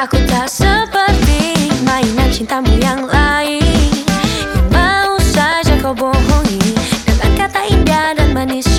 Aku tak seperti mainan cintamu yang lain. Yang mau saja kau bohongi Dengan kata indah dan manis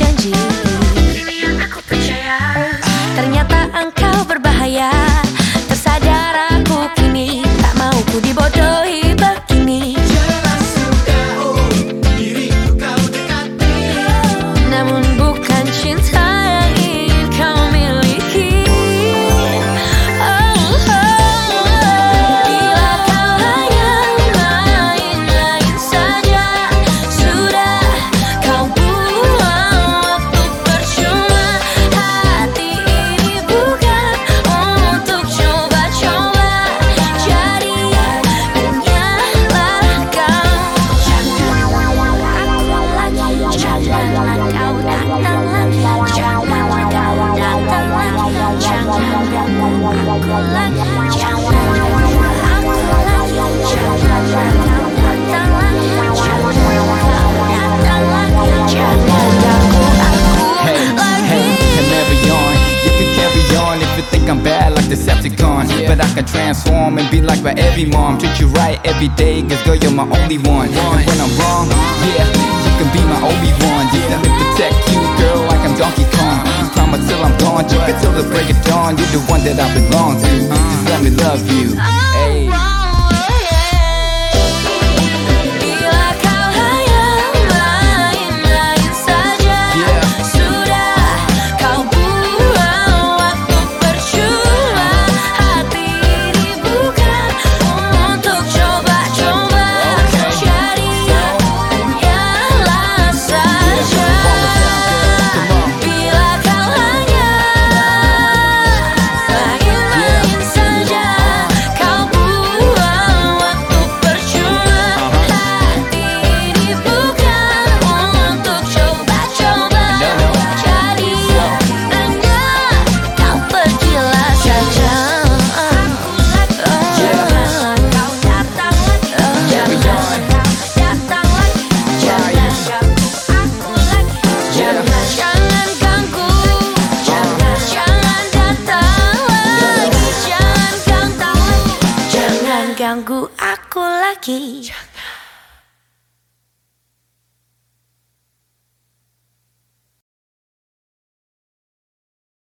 I'm bad like Decepticon. But I can transform and be like my every mom. Treat you right every day, cause girl, you're my only one. And when I'm wrong, I'm gone, until the break of dawn. You're the one that I belong to. Just let me love you. Oh, hey. Jangan ganggu Jangan aku lagi